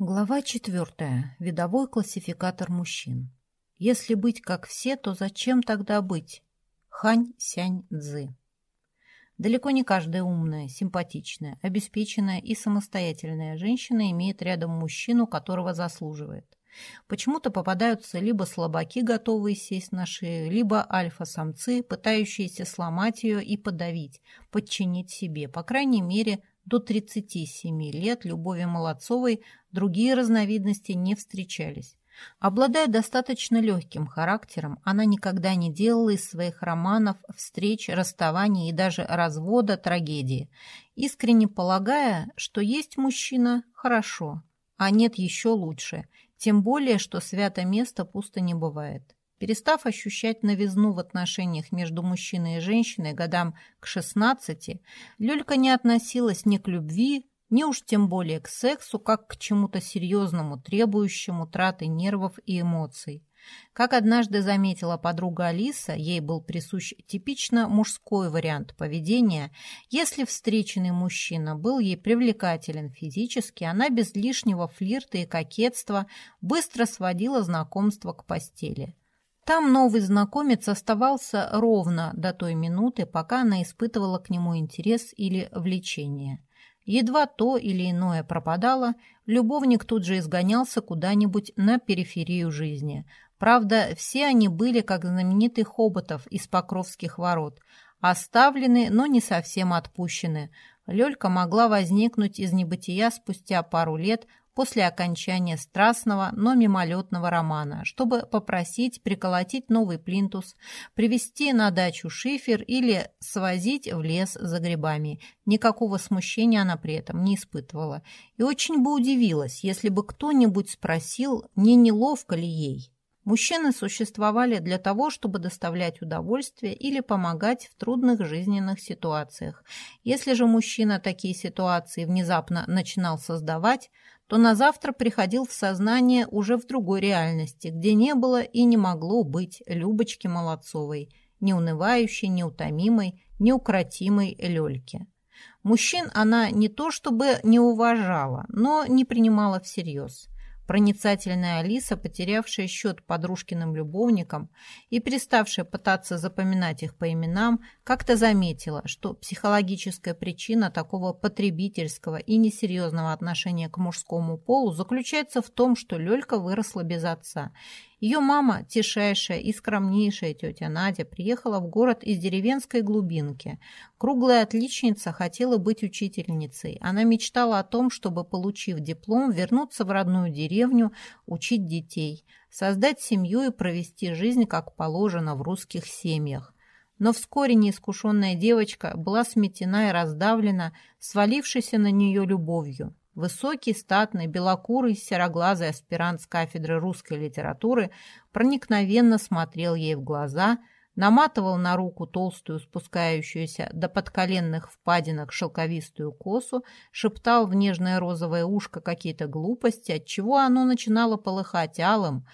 Глава четвертая. Видовой классификатор мужчин. Если быть как все, то зачем тогда быть? Хань Сянь Цзы. Далеко не каждая умная, симпатичная, обеспеченная и самостоятельная женщина имеет рядом мужчину, которого заслуживает. Почему-то попадаются либо слабаки, готовые сесть на шею, либо альфа-самцы, пытающиеся сломать ее и подавить, подчинить себе. По крайней мере, до 37 лет Любови Молодцовой другие разновидности не встречались. Обладая достаточно легким характером, она никогда не делала из своих романов, встреч, расставаний и даже развода трагедии, искренне полагая, что есть мужчина – хорошо, а нет еще лучше, тем более, что свято место пусто не бывает. Перестав ощущать новизну в отношениях между мужчиной и женщиной годам к 16, Люлька не относилась ни к любви, ни уж тем более к сексу, как к чему-то серьезному, требующему траты нервов и эмоций. Как однажды заметила подруга Алиса, ей был присущ типично мужской вариант поведения. Если встреченный мужчина был ей привлекателен физически, она без лишнего флирта и кокетства быстро сводила знакомство к постели. Там новый знакомец оставался ровно до той минуты, пока она испытывала к нему интерес или влечение. Едва то или иное пропадало, любовник тут же изгонялся куда-нибудь на периферию жизни. Правда, все они были как знаменитый Хоботов из Покровских ворот, оставлены, но не совсем отпущены. Лёлька могла возникнуть из небытия спустя пару лет после окончания страстного, но мимолетного романа, чтобы попросить приколотить новый плинтус, привезти на дачу шифер или свозить в лес за грибами. Никакого смущения она при этом не испытывала. И очень бы удивилась, если бы кто-нибудь спросил, не неловко ли ей. Мужчины существовали для того, чтобы доставлять удовольствие или помогать в трудных жизненных ситуациях. Если же мужчина такие ситуации внезапно начинал создавать, то на завтра приходил в сознание уже в другой реальности, где не было и не могло быть Любочки Молодцовой, неунывающей, неутомимой, неукротимой Лёльки. Мужчин она не то чтобы не уважала, но не принимала всерьез. Проницательная Алиса, потерявшая счет подружкиным любовникам и переставшая пытаться запоминать их по именам, как-то заметила, что психологическая причина такого потребительского и несерьезного отношения к мужскому полу заключается в том, что Лёлька выросла без отца ее мама, тишайшая и скромнейшая тетя Надя, приехала в город из деревенской глубинки. Круглая отличница хотела быть учительницей. Она мечтала о том, чтобы, получив диплом, вернуться в родную деревню, учить детей, создать семью и провести жизнь, как положено в русских семьях. Но вскоре неискушенная девочка была сметена и раздавлена, свалившейся на нее любовью. Высокий, статный, белокурый, сероглазый аспирант с кафедры русской литературы проникновенно смотрел ей в глаза, наматывал на руку толстую, спускающуюся до подколенных впадинок шелковистую косу, шептал в нежное розовое ушко какие-то глупости, отчего оно начинало полыхать алым,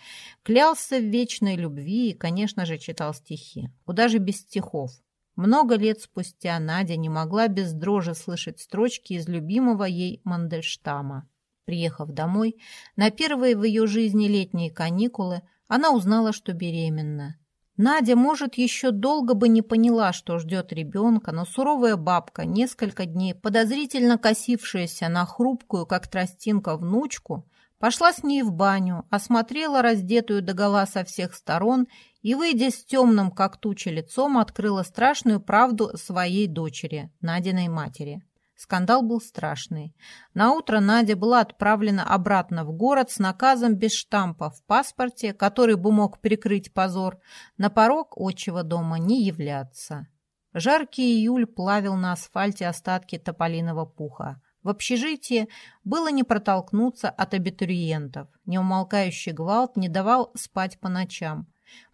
клялся в вечной любви и, конечно же, читал стихи. Куда же без стихов? Много лет спустя Надя не могла без дрожи слышать строчки из любимого ей Мандельштама. Приехав домой, на первые в ее жизни летние каникулы, она узнала, что беременна. Надя, может, еще долго бы не поняла, что ждет ребенка, но суровая бабка, несколько дней подозрительно косившаяся на хрупкую, как тростинка, внучку, пошла с ней в баню, осмотрела раздетую догола со всех сторон и, выйдя с темным, как туча, лицом, открыла страшную правду своей дочери, Надиной матери. Скандал был страшный. Наутро Надя была отправлена обратно в город с наказом без штампа в паспорте, который бы мог прикрыть позор, на порог отчего дома не являться. Жаркий июль плавил на асфальте остатки тополиного пуха. В общежитии было не протолкнуться от абитуриентов. Неумолкающий гвалт не давал спать по ночам.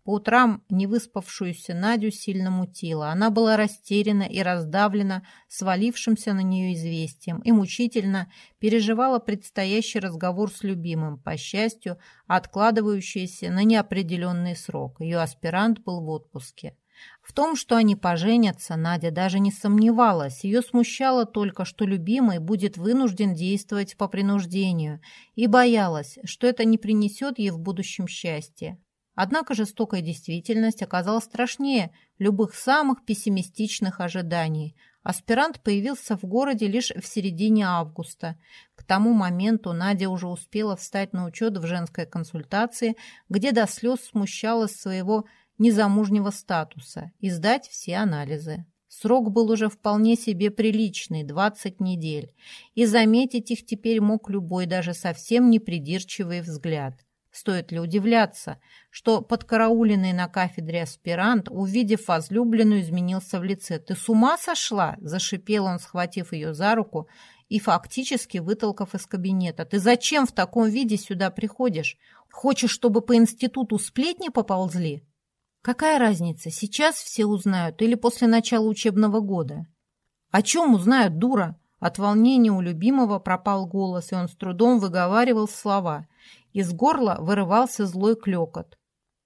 По утрам невыспавшуюся Надю сильно мутила. Она была растеряна и раздавлена свалившимся на нее известием и мучительно переживала предстоящий разговор с любимым, по счастью, откладывающийся на неопределенный срок. Ее аспирант был в отпуске. В том, что они поженятся, Надя даже не сомневалась. Ее смущало только, что любимый будет вынужден действовать по принуждению, и боялась, что это не принесет ей в будущем счастья. Однако жестокая действительность оказалась страшнее любых самых пессимистичных ожиданий. Аспирант появился в городе лишь в середине августа. К тому моменту Надя уже успела встать на учет в женской консультации, где до слез смущалась своего незамужнего статуса и сдать все анализы. Срок был уже вполне себе приличный – 20 недель, и заметить их теперь мог любой, даже совсем непридирчивый взгляд. Стоит ли удивляться, что подкарауленный на кафедре аспирант, увидев возлюбленную, изменился в лице. «Ты с ума сошла?» – зашипел он, схватив ее за руку и фактически вытолкав из кабинета. «Ты зачем в таком виде сюда приходишь? Хочешь, чтобы по институту сплетни поползли?» Какая разница, сейчас все узнают или после начала учебного года? О чем узнают, дура? От волнения у любимого пропал голос, и он с трудом выговаривал слова. Из горла вырывался злой клекот.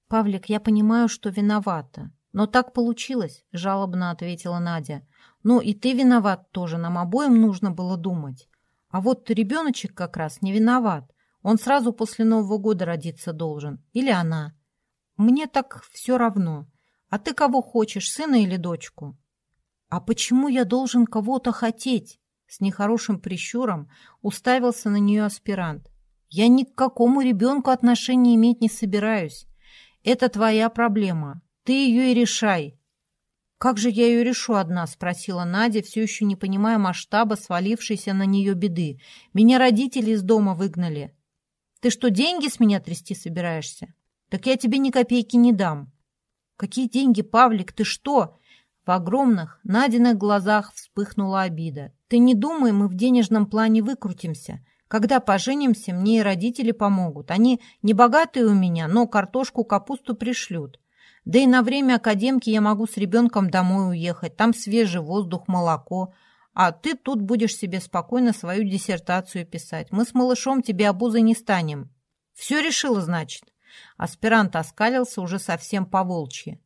«Павлик, я понимаю, что виновата. Но так получилось», — жалобно ответила Надя. «Ну и ты виноват тоже, нам обоим нужно было думать. А вот ребеночек как раз не виноват. Он сразу после Нового года родиться должен. Или она. Мне так все равно. А ты кого хочешь, сына или дочку? А почему я должен кого-то хотеть? С нехорошим прищуром уставился на нее аспирант. Я ни к какому ребенку отношения иметь не собираюсь. Это твоя проблема. Ты ее и решай. «Как же я ее решу одна?» — спросила Надя, все еще не понимая масштаба свалившейся на нее беды. «Меня родители из дома выгнали. Ты что, деньги с меня трясти собираешься?» Так я тебе ни копейки не дам. Какие деньги, Павлик, ты что? В огромных, Надиных глазах вспыхнула обида. Ты не думай, мы в денежном плане выкрутимся. Когда поженимся, мне и родители помогут. Они не богатые у меня, но картошку, капусту пришлют. Да и на время академки я могу с ребенком домой уехать. Там свежий воздух, молоко. А ты тут будешь себе спокойно свою диссертацию писать. Мы с малышом тебе обузой не станем. Все решила, значит? Аспирант оскалился уже совсем по-волчьи.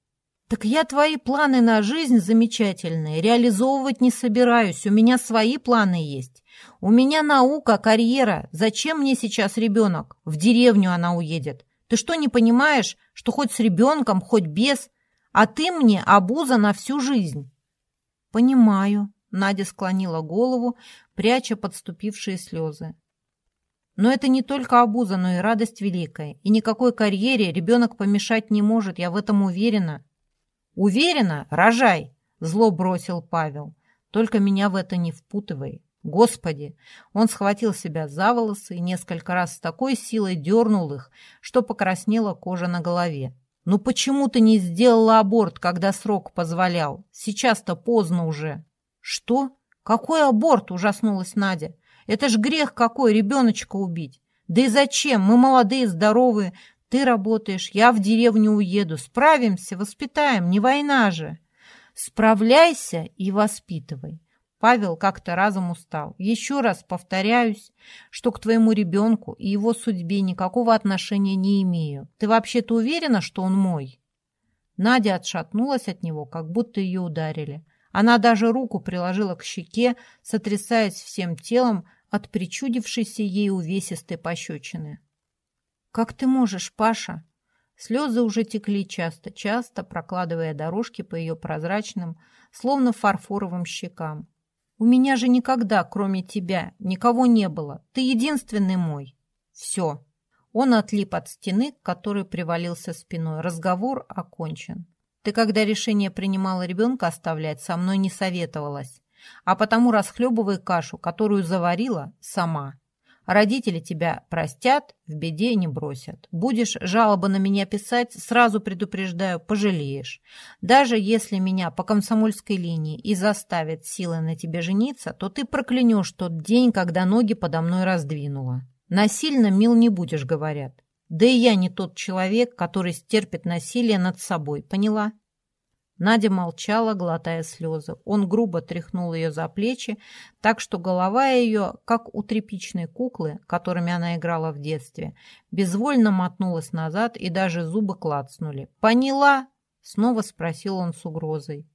«Так я твои планы на жизнь замечательные реализовывать не собираюсь. У меня свои планы есть. У меня наука, карьера. Зачем мне сейчас ребенок? В деревню она уедет. Ты что, не понимаешь, что хоть с ребенком, хоть без, а ты мне обуза на всю жизнь?» «Понимаю», — Надя склонила голову, пряча подступившие слезы. Но это не только обуза, но и радость великая. И никакой карьере ребенок помешать не может, я в этом уверена. Уверена? Рожай! Зло бросил Павел. Только меня в это не впутывай. Господи! Он схватил себя за волосы и несколько раз с такой силой дернул их, что покраснела кожа на голове. «Ну почему ты не сделала аборт, когда срок позволял? Сейчас-то поздно уже». «Что? Какой аборт?» – ужаснулась Надя. Это ж грех какой ребеночка убить. Да и зачем? Мы молодые, здоровые. Ты работаешь, я в деревню уеду. Справимся, воспитаем, не война же. Справляйся и воспитывай. Павел как-то разом устал. Еще раз повторяюсь, что к твоему ребенку и его судьбе никакого отношения не имею. Ты вообще-то уверена, что он мой?» Надя отшатнулась от него, как будто ее ударили. Она даже руку приложила к щеке, сотрясаясь всем телом, от причудившейся ей увесистой пощечины. «Как ты можешь, Паша?» Слезы уже текли часто-часто, прокладывая дорожки по ее прозрачным, словно фарфоровым щекам. «У меня же никогда, кроме тебя, никого не было. Ты единственный мой. Все». Он отлип от стены, к которой привалился спиной. Разговор окончен. «Ты, когда решение принимала ребенка оставлять, со мной не советовалась а потому расхлебывай кашу, которую заварила сама. Родители тебя простят, в беде не бросят. Будешь жалобы на меня писать, сразу предупреждаю, пожалеешь. Даже если меня по комсомольской линии и заставят силы на тебе жениться, то ты проклянешь тот день, когда ноги подо мной раздвинула. Насильно мил не будешь, говорят. Да и я не тот человек, который стерпит насилие над собой, поняла? Надя молчала, глотая слезы. Он грубо тряхнул ее за плечи, так что голова ее, как у тряпичной куклы, которыми она играла в детстве, безвольно мотнулась назад и даже зубы клацнули. «Поняла?» — Снова спросил он с угрозой.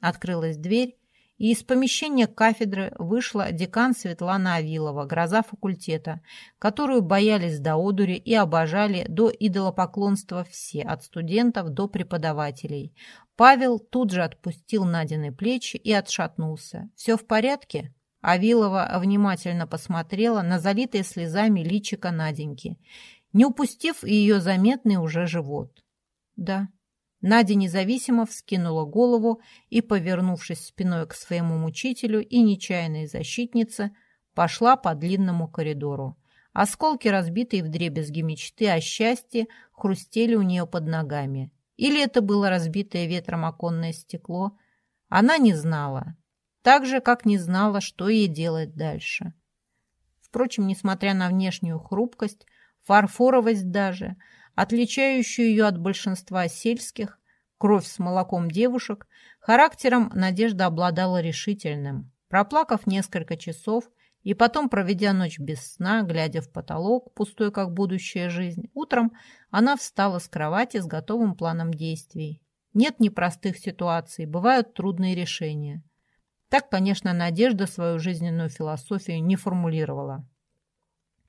Открылась дверь, и из помещения кафедры вышла декан Светлана Авилова, гроза факультета, которую боялись до одури и обожали до идолопоклонства все, от студентов до преподавателей. Павел тут же отпустил Надины плечи и отшатнулся. «Все в порядке?» Авилова внимательно посмотрела на залитые слезами личико Наденьки, не упустив ее заметный уже живот. «Да», Надя независимо вскинула голову и, повернувшись спиной к своему мучителю и нечаянной защитнице, пошла по длинному коридору. Осколки, разбитые вдребезги мечты о счастье, хрустели у нее под ногами. Или это было разбитое ветром оконное стекло? Она не знала. Так же, как не знала, что ей делать дальше. Впрочем, несмотря на внешнюю хрупкость, фарфоровость даже – отличающую ее от большинства сельских, кровь с молоком девушек, характером Надежда обладала решительным. Проплакав несколько часов и потом проведя ночь без сна, глядя в потолок, пустой как будущая жизнь, утром она встала с кровати с готовым планом действий. Нет непростых ситуаций, бывают трудные решения. Так, конечно, Надежда свою жизненную философию не формулировала.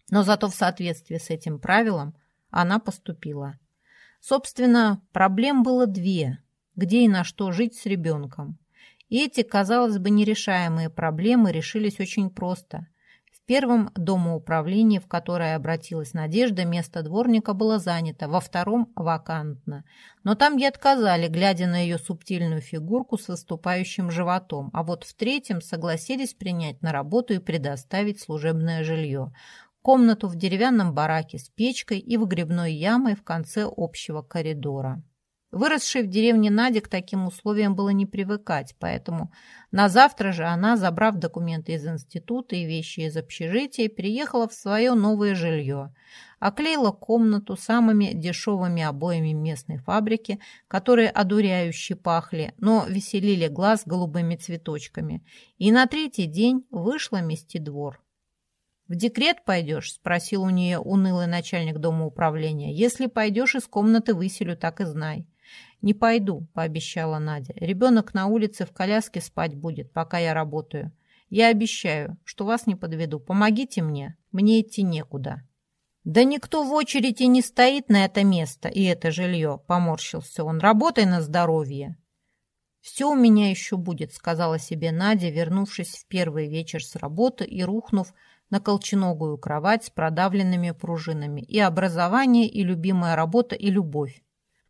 Но зато в соответствии с этим правилом – она поступила. Собственно, проблем было две. Где и на что жить с ребенком. И эти, казалось бы, нерешаемые проблемы решились очень просто. В первом домоуправлении, в которое обратилась Надежда, место дворника было занято, во втором – вакантно. Но там ей отказали, глядя на ее субтильную фигурку с выступающим животом, а вот в третьем согласились принять на работу и предоставить служебное жилье комнату в деревянном бараке с печкой и выгребной ямой в конце общего коридора. Выросшей в деревне Наде к таким условиям было не привыкать, поэтому на завтра же она, забрав документы из института и вещи из общежития, переехала в свое новое жилье, оклеила комнату самыми дешевыми обоями местной фабрики, которые одуряюще пахли, но веселили глаз голубыми цветочками, и на третий день вышла мести двор. «В декрет пойдешь?» – спросил у нее унылый начальник дома управления. «Если пойдешь, из комнаты выселю, так и знай». «Не пойду», – пообещала Надя. «Ребенок на улице в коляске спать будет, пока я работаю. Я обещаю, что вас не подведу. Помогите мне, мне идти некуда». «Да никто в очереди не стоит на это место и это жилье», – поморщился он. «Работай на здоровье». «Все у меня еще будет», – сказала себе Надя, вернувшись в первый вечер с работы и рухнув на колченогую кровать с продавленными пружинами. И образование, и любимая работа, и любовь.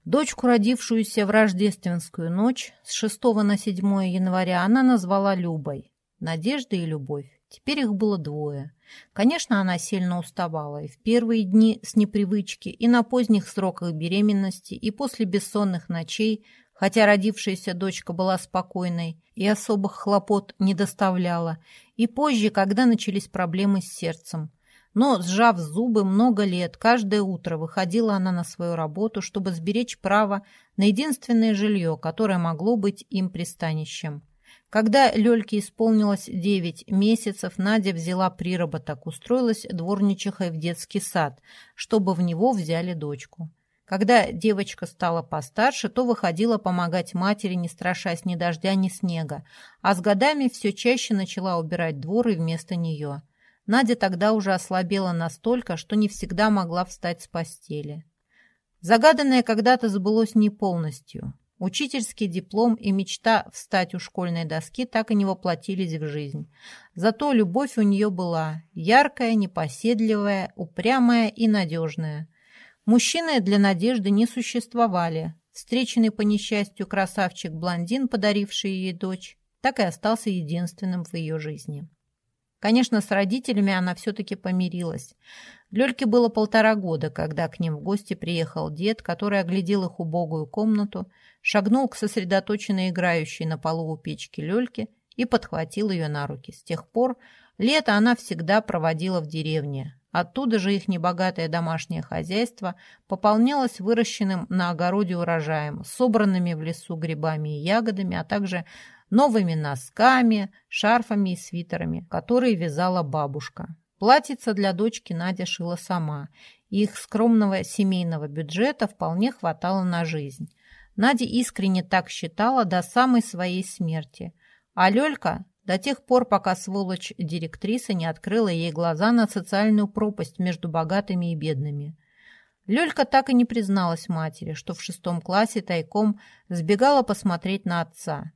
Дочку, родившуюся в рождественскую ночь с 6 на 7 января, она назвала Любой. Надежда и Любовь. Теперь их было двое. Конечно, она сильно уставала и в первые дни с непривычки, и на поздних сроках беременности, и после бессонных ночей, хотя родившаяся дочка была спокойной и особых хлопот не доставляла, и позже, когда начались проблемы с сердцем. Но, сжав зубы много лет, каждое утро выходила она на свою работу, чтобы сберечь право на единственное жилье, которое могло быть им пристанищем. Когда Лёльке исполнилось девять месяцев, Надя взяла приработок, устроилась дворничихой в детский сад, чтобы в него взяли дочку. Когда девочка стала постарше, то выходила помогать матери, не страшась ни дождя, ни снега, а с годами все чаще начала убирать двор и вместо нее. Надя тогда уже ослабела настолько, что не всегда могла встать с постели. Загаданное когда-то сбылось не полностью. Учительский диплом и мечта встать у школьной доски так и не воплотились в жизнь. Зато любовь у нее была яркая, непоседливая, упрямая и надежная – Мужчины для Надежды не существовали. Встреченный по несчастью красавчик-блондин, подаривший ей дочь, так и остался единственным в ее жизни. Конечно, с родителями она все-таки помирилась. Лёльке было полтора года, когда к ним в гости приехал дед, который оглядел их убогую комнату, шагнул к сосредоточенно играющей на полу у печки Лёльке и подхватил ее на руки. С тех пор лето она всегда проводила в деревне, Оттуда же их небогатое домашнее хозяйство пополнялось выращенным на огороде урожаем, собранными в лесу грибами и ягодами, а также новыми носками, шарфами и свитерами, которые вязала бабушка. Платьица для дочки Надя шила сама, их скромного семейного бюджета вполне хватало на жизнь. Надя искренне так считала до самой своей смерти. А Лёлька до тех пор, пока сволочь-директриса не открыла ей глаза на социальную пропасть между богатыми и бедными. Лёлька так и не призналась матери, что в шестом классе тайком сбегала посмотреть на отца.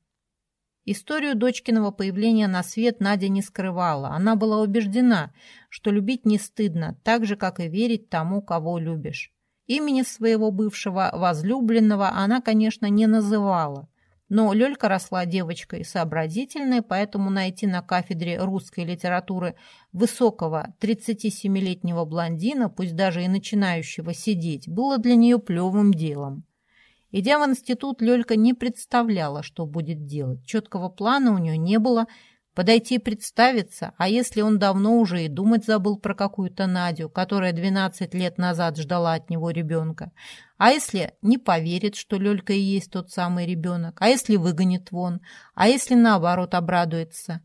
Историю дочкиного появления на свет Надя не скрывала. Она была убеждена, что любить не стыдно, так же, как и верить тому, кого любишь. Имени своего бывшего возлюбленного она, конечно, не называла, но Лёлька росла девочкой сообразительной, поэтому найти на кафедре русской литературы высокого 37-летнего блондина, пусть даже и начинающего сидеть, было для нее плевым делом. Идя в институт, Лёлька не представляла, что будет делать. Четкого плана у нее не было – Подойти и представиться, а если он давно уже и думать забыл про какую-то Надю, которая 12 лет назад ждала от него ребенка? А если не поверит, что Лёлька и есть тот самый ребенок? А если выгонит вон? А если наоборот обрадуется?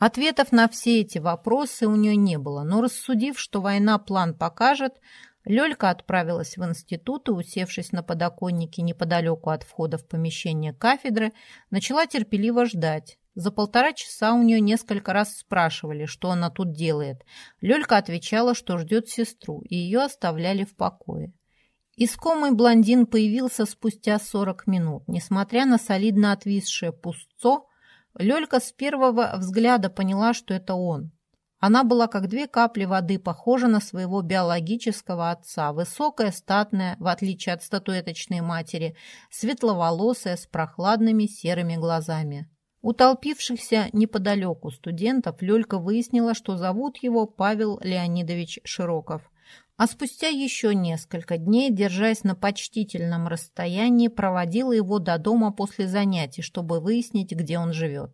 Ответов на все эти вопросы у нее не было, но рассудив, что война план покажет, Лёлька отправилась в институт и, усевшись на подоконнике неподалеку от входа в помещение кафедры, начала терпеливо ждать, за полтора часа у нее несколько раз спрашивали, что она тут делает. Лёлька отвечала, что ждет сестру, и ее оставляли в покое. Искомый блондин появился спустя 40 минут. Несмотря на солидно отвисшее пустцо, Лёлька с первого взгляда поняла, что это он. Она была как две капли воды, похожа на своего биологического отца, высокая, статная, в отличие от статуэточной матери, светловолосая, с прохладными серыми глазами. У толпившихся неподалеку студентов Лёлька выяснила, что зовут его Павел Леонидович Широков. А спустя еще несколько дней, держась на почтительном расстоянии, проводила его до дома после занятий, чтобы выяснить, где он живет.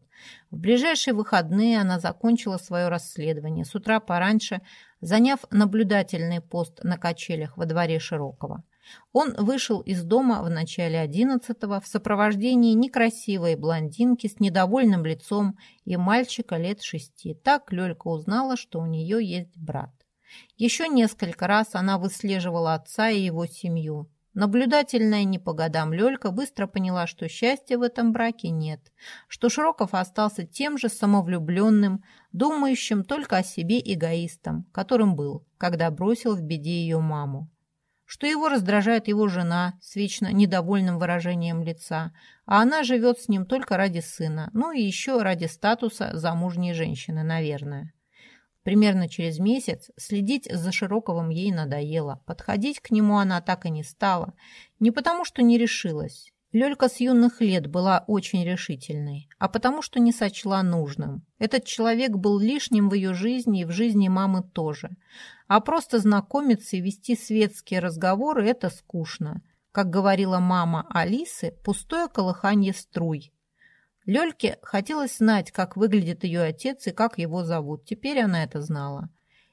В ближайшие выходные она закончила свое расследование, с утра пораньше заняв наблюдательный пост на качелях во дворе Широкого. Он вышел из дома в начале одиннадцатого в сопровождении некрасивой блондинки с недовольным лицом и мальчика лет шести. Так Лёлька узнала, что у нее есть брат. Еще несколько раз она выслеживала отца и его семью. Наблюдательная не по годам Лёлька быстро поняла, что счастья в этом браке нет, что Широков остался тем же самовлюбленным, думающим только о себе эгоистом, которым был, когда бросил в беде ее маму что его раздражает его жена с вечно недовольным выражением лица, а она живет с ним только ради сына, ну и еще ради статуса замужней женщины, наверное. Примерно через месяц следить за Широковым ей надоело. Подходить к нему она так и не стала. Не потому, что не решилась. Лёлька с юных лет была очень решительной, а потому что не сочла нужным. Этот человек был лишним в ее жизни и в жизни мамы тоже. А просто знакомиться и вести светские разговоры – это скучно. Как говорила мама Алисы, пустое колыхание струй. Лёльке хотелось знать, как выглядит ее отец и как его зовут. Теперь она это знала.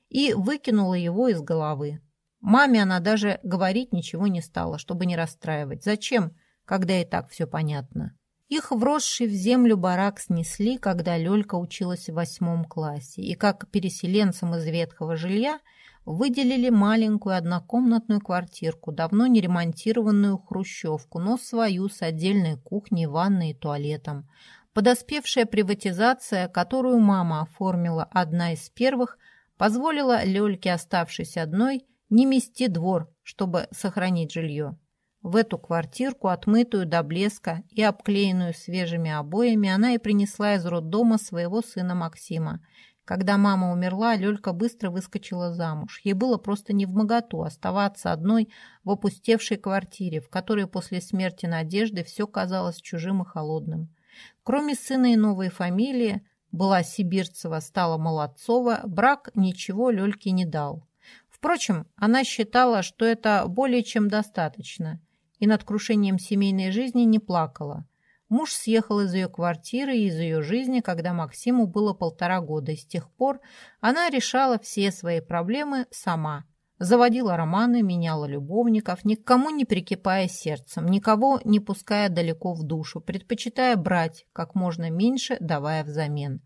И выкинула его из головы. Маме она даже говорить ничего не стала, чтобы не расстраивать. Зачем? когда и так все понятно. Их вросший в землю барак снесли, когда Лёлька училась в восьмом классе, и как переселенцам из ветхого жилья выделили маленькую однокомнатную квартирку, давно не ремонтированную хрущевку, но свою с отдельной кухней, ванной и туалетом. Подоспевшая приватизация, которую мама оформила одна из первых, позволила Лёльке, оставшись одной, не мести двор, чтобы сохранить жилье. В эту квартирку, отмытую до блеска и обклеенную свежими обоями, она и принесла из роддома своего сына Максима. Когда мама умерла, Лёлька быстро выскочила замуж. Ей было просто не в моготу оставаться одной в опустевшей квартире, в которой после смерти Надежды все казалось чужим и холодным. Кроме сына и новой фамилии, была Сибирцева, стала Молодцова, брак ничего Лёльке не дал. Впрочем, она считала, что это более чем достаточно – и над крушением семейной жизни не плакала. Муж съехал из ее квартиры и из ее жизни, когда Максиму было полтора года, и с тех пор она решала все свои проблемы сама. Заводила романы, меняла любовников, никому не прикипая сердцем, никого не пуская далеко в душу, предпочитая брать как можно меньше, давая взамен.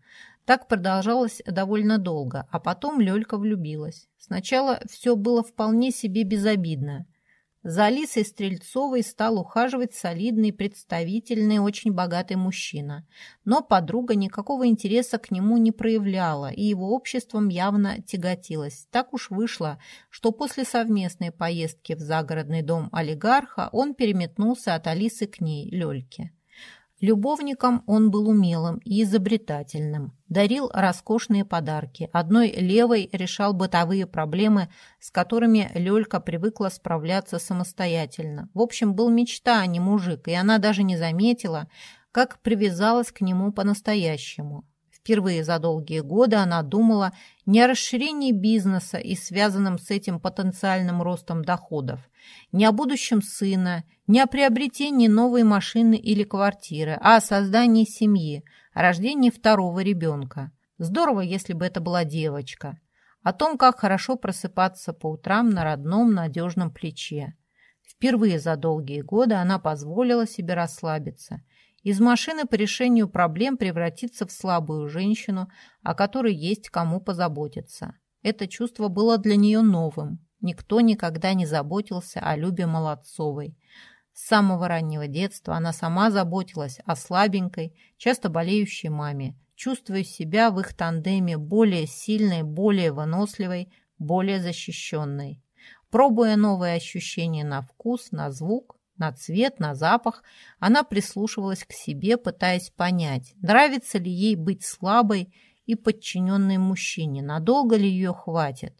Так продолжалось довольно долго, а потом Лёлька влюбилась. Сначала все было вполне себе безобидно – За Алисой Стрельцовой стал ухаживать солидный, представительный, очень богатый мужчина. Но подруга никакого интереса к нему не проявляла и его обществом явно тяготилась. Так уж вышло, что после совместной поездки в загородный дом олигарха он переметнулся от Алисы к ней, Лёльке. Любовником он был умелым и изобретательным, дарил роскошные подарки, одной левой решал бытовые проблемы, с которыми Лёлька привыкла справляться самостоятельно. В общем, был мечта, а не мужик, и она даже не заметила, как привязалась к нему по-настоящему. Впервые за долгие годы она думала не о расширении бизнеса и связанном с этим потенциальным ростом доходов, не о будущем сына, не о приобретении новой машины или квартиры, а о создании семьи, о рождении второго ребенка. Здорово, если бы это была девочка. О том, как хорошо просыпаться по утрам на родном надежном плече. Впервые за долгие годы она позволила себе расслабиться из машины по решению проблем превратиться в слабую женщину, о которой есть кому позаботиться. Это чувство было для нее новым. Никто никогда не заботился о Любе Молодцовой. С самого раннего детства она сама заботилась о слабенькой, часто болеющей маме, чувствуя себя в их тандеме более сильной, более выносливой, более защищенной. Пробуя новые ощущения на вкус, на звук, на цвет, на запах. Она прислушивалась к себе, пытаясь понять, нравится ли ей быть слабой и подчиненной мужчине, надолго ли ее хватит.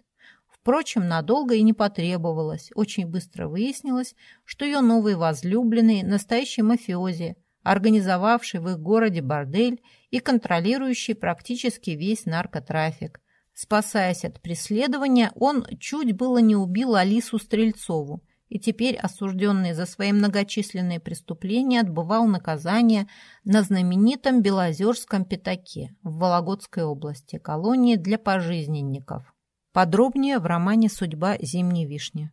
Впрочем, надолго и не потребовалось. Очень быстро выяснилось, что ее новый возлюбленный – настоящий мафиози, организовавший в их городе бордель и контролирующий практически весь наркотрафик. Спасаясь от преследования, он чуть было не убил Алису Стрельцову, и теперь осужденный за свои многочисленные преступления отбывал наказание на знаменитом Белозерском пятаке в Вологодской области, колонии для пожизненников. Подробнее в романе «Судьба зимней вишни».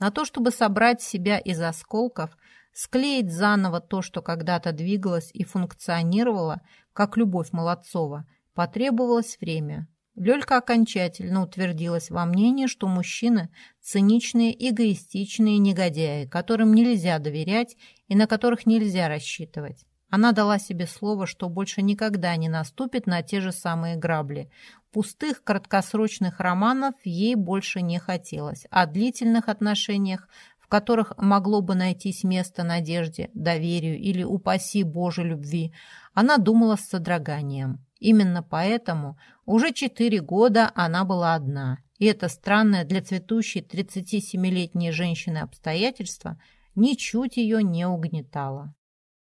На то, чтобы собрать себя из осколков, склеить заново то, что когда-то двигалось и функционировало, как любовь Молодцова, потребовалось время, Лёлька окончательно утвердилась во мнении, что мужчины – циничные, эгоистичные негодяи, которым нельзя доверять и на которых нельзя рассчитывать. Она дала себе слово, что больше никогда не наступит на те же самые грабли. Пустых краткосрочных романов ей больше не хотелось, а длительных отношениях, в которых могло бы найтись место надежде, доверию или, упаси Боже, любви, она думала с содроганием. Именно поэтому уже четыре года она была одна, и это странное для цветущей 37-летней женщины обстоятельство ничуть ее не угнетало.